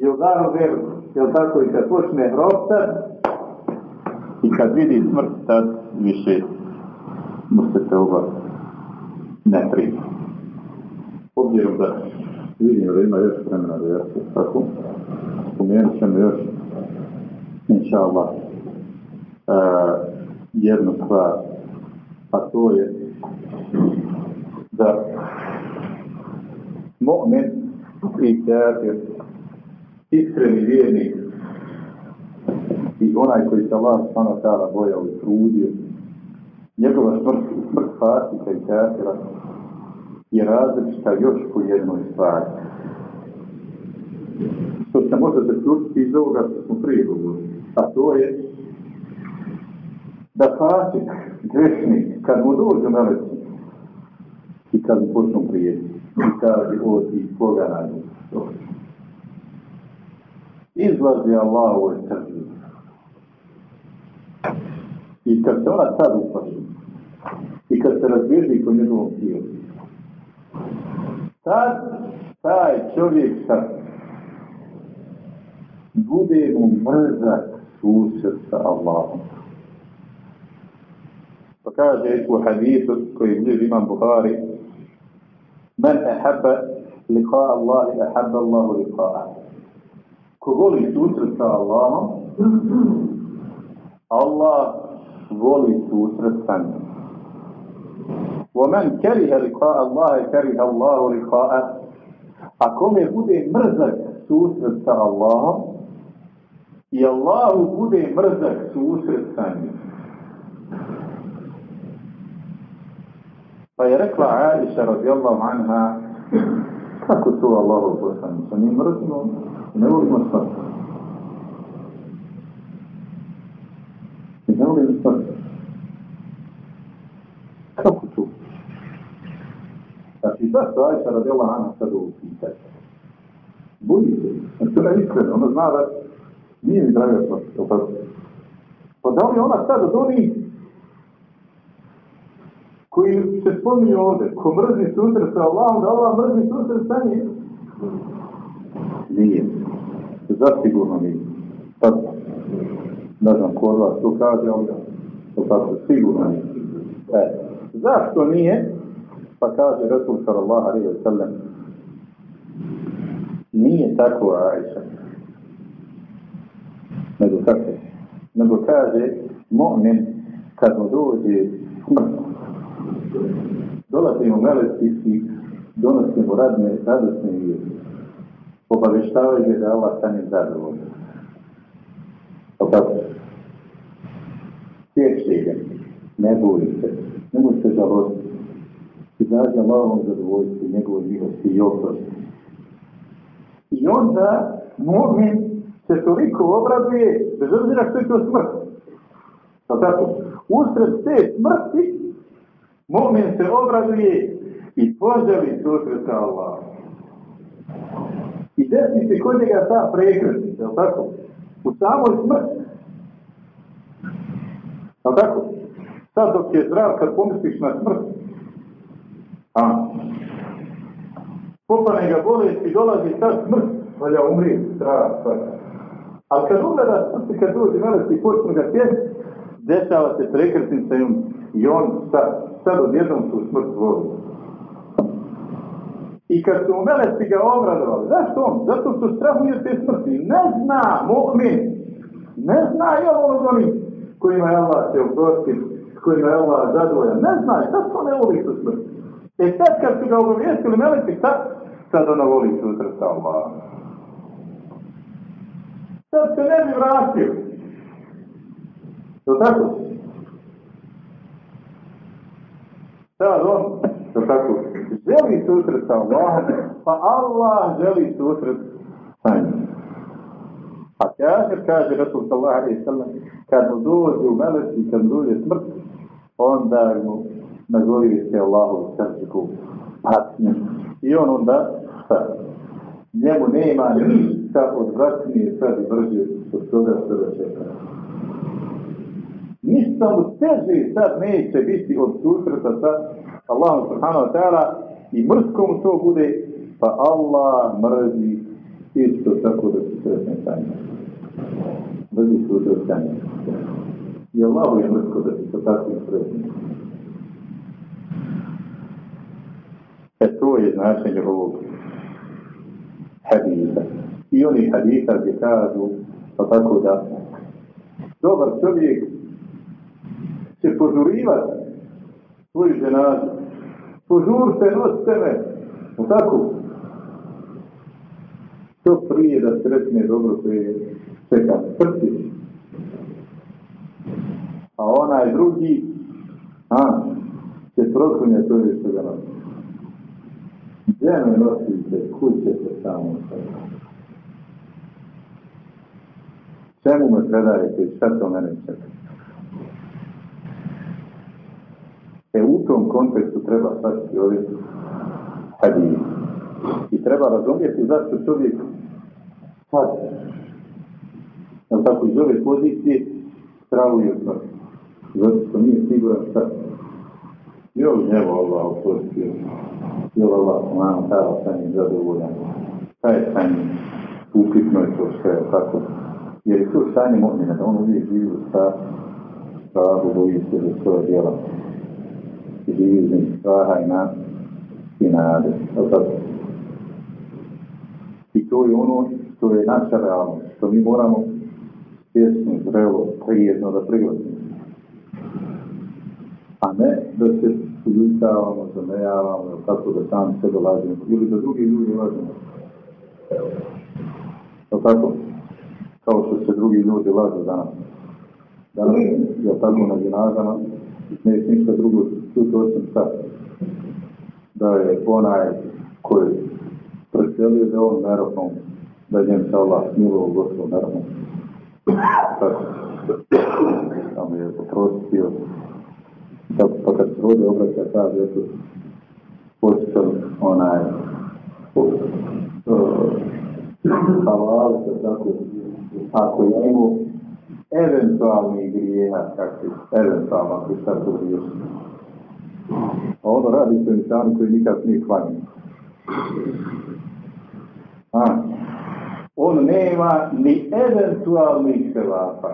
Jogano ver, jel tako, i kad počne roptat, i kad vidi smrt, tad više mu se te oba ne prima. Obzirom da vidim da ima još vremena da ja tako, spomenut ćemo još, inša Allah, uh, jednu stvar, a to je da mu'min i kafir, iskreni vjernik i onaj koji se Allah stano tada bojao i trudio, njegova smrt, smrt fasika i kafira je različita još po jednoj stvari. Što se može zaključiti iz ovoga što smo prije govorili, a to je da fasik, grešnik, kad mu dođe meleci i kad mu počnu prijeti, i kaže od i koga radi, izlazi Allah u ovoj crkvi. I kad se ona sad upaši, i kad se razbježi po njegovom tijelu, tad taj čovjek sad bude mu mrzak susret sa Allahom. Pa kaže u hadisu koji bliži imam Buhari, Men ehaba liqa Allahi, ehaba Allahu liqa'a. Voli susret sa Allahom, Allah voli susret sa njim. ومن كره لقاء الله كره الله لقاءه a kome bude mrzak susret sa Allahom i Allahu bude mrzak susret sa njim. Pa je rekla Aisha radijallahu anha kako to Allahu poslanica, mi mrzimo ne volimo smrt. Mi ne volimo smrt. Kako to? Znači, zašto Aisha radijallahu anha sad ovo pitanje? Boji se, znači ona je iskrena, ona zna da nije mi draga tako? Pa da li ona sad od onih koji se spominju ovdje, ko mrzi susret sa Allahom, da Allah mrzi susret sa njim? Nije. Zasigurno nije. Sad, ne znam ko od vas to kaže, ali to tako sigurno nije. E, zašto nije? Pa kaže Rasul sallallahu alaihi wa sallam, nije tako Aisha. Nego kako? Nego kaže, mu'min kad mu dođe smrt, dolazi mu meleci i donosi mu radne, radosne vijesti. Obaveštavaju ga da Allah stane zadovoljno. Pa tako, tječe ga, ne boj se, ne se žalosti. I Allahom zadovoljstvu, njegovoj milosti i oprosti. I onda mu'min se toliko obraduje, bez obzira što je to smrt. Pa tako, usred te smrti, mu'min se obraduje i poželi susret sa Allahom. I desi se kod njega ta prekretnica, je tako? U samoj smrti. Je tako? Sad dok je zdrav, kad pomisliš na smrt, a, popane ga bolest i dolazi ta smrt, valja umri, zdrav, smrt. Ali kad ugleda smrti, kad dođe meleci i počnu ga dešava se prekretnica i on sad, sad odjednom tu smrt voli. I kad su meleci ga obradovali, zašto on? Zato što strahuje te smrti. Ne zna mu'min, ne zna je on od onih kojima je Allah se oprostit, s kojima je Allah zadovoljan. Ne zna, zašto ne voli tu smrt? E sad kad su ga obavijestili meleci, sad, sad ona voli sutra sa Allah. Sad se ne bi vratio. Je tako? Sad on, je tako, želi susret sa Allahom, pa Allah želi susret sa njim. A kafir, kaže Rasul sallallahu alaihi sallam, kad mu dođe u meleci, kad mu dođe smrt, onda mu nagovi se Allahu srčiku patnju. I on onda, šta? Njemu nema ništa odvratnije sad i brže od toga što da čeka. Ništa mu teže sad neće biti od susreta sa Allahom subhanahu wa ta'ala i mrsko mu to bude, pa Allah mrzi isto tako da se sretne sa njim. Mrzi susret sa njim. I Allahu je mrsko da se sa takvim sretne. E to je značenje ovog hadisa. I oni hadisa gdje kažu, pa tako da, dobar čovjek će požurivati svoju ženazu. Požurite, nosite me. O tako? Što prije da sretne dobro koje čeka smrti. A onaj drugi, a, će proklinje to je što ga nosi. Gdje me nosite, kud ćete samo sada? Čemu me predajete i šta to mene čeka? E u tom kontekstu treba shvatiti ovi hadiji. I treba razumjeti zašto čovjek sad, jel tako, iz ove pozicije stravuje smrt. Zato što nije siguran šta. Jel njemu Allah opustio? Jel Allah nam tada sa njim zadovoljan? Šta je sa njim? Upitno je to što je tako. Jer je to stanje mu'mina, da on uvijek živi u strahu, boji se za svoje djela živi između straha i na i nade. I to je ono što je naša realnost, što mi moramo svjesno, zrelo, prijedno da prihvatimo. A ne da se uljutavamo, zamejavamo, kako da sami sebe lažemo, ili da drugi ljudi lažemo. Je tako? Kao što se drugi ljudi lažu danas. Danas je tako na dženazama, neće ništa drugo čuti osim sad. Da je onaj koji preselio da je on naravno, da je njem se Allah smilo gotovo naravno. Tako, tamo je poprostio. Tako, pa kad se rode obraća, kaže, eto, počeo onaj, halal, tako, ako je imao eventualni grijeha, kakvi, eventualno, ako šta to riješi. A ono radi se insanu koji nikad nije klanjen. A, on nema ni eventualnih sevapa.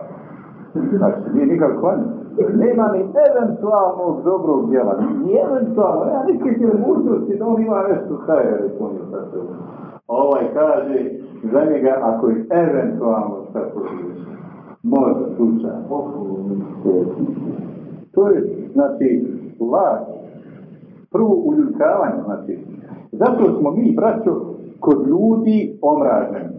Znači, nije nikad klanjen. Nema ni eventualnog dobrog djela. Ni eventualno, nema nikakve mogućnosti da on ima nešto hajere punio sa. Ovaj kaže za njega ako je eventualno šta to može slučaj. To je, znači, laž. Prvo uljuljkavanje, znači. Zato smo mi, braćo, kod ljudi omraženi.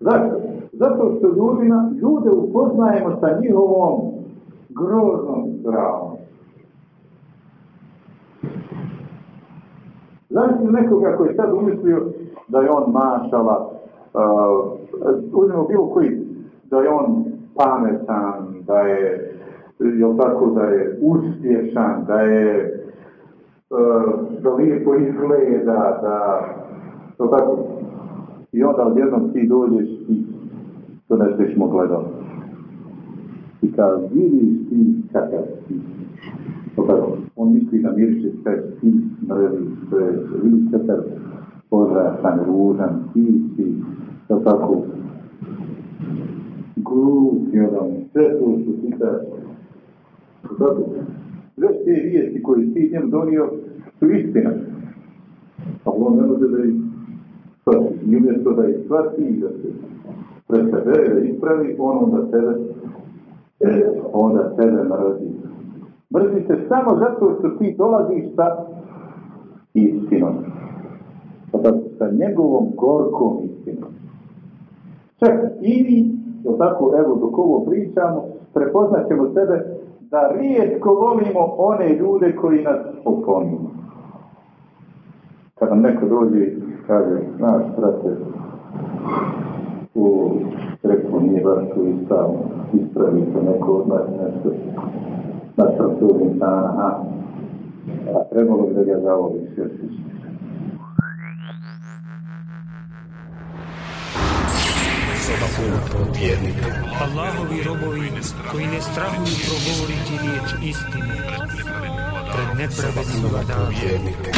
Zašto? Zato što ljudima, ljude upoznajemo sa njihovom groznom zdravom. Znači nekoga koji je sad umislio da je on mašala, uzmemo bilo koji, da je on pametan, da je, jel tako, da je uspješan, da je, uh, da lijepo izgleda, da, jel tako, i onda odjednom ti dođeš i to ne smo gledali. I kad vidiš ti kakav ti, on misli da miriše sve, ti mreli, sve, vidiš kakav odrastan, ružan, ti si, jel tako, glup, jedan, sve to ti kaže. Zato, sve te vijesti koje ti njem donio su istina. A on ne može da ih shvati. I umjesto da ih shvati i da se presebere, da ispravi, on onda sebe, onda sebe mrzi. Mrzi se samo zato što ti dolaziš sa istinom. Pa da sa njegovom gorkom istinom. Čak i mi, tako, evo, dok ovo pričamo, prepoznat ćemo sebe da rijetko volimo one ljude koji nas opominju. Kad nam neko dođe i kaže, znaš, brate, u rekao nije baš tu ispravno, ispravite neko od nas nešto. našao sud insana, a, trebalo bi da ga zavoli sve Put vjernika. Allahovi robovi koji ne strahuju progovoriti riječ istine pred nepravednim vjernika.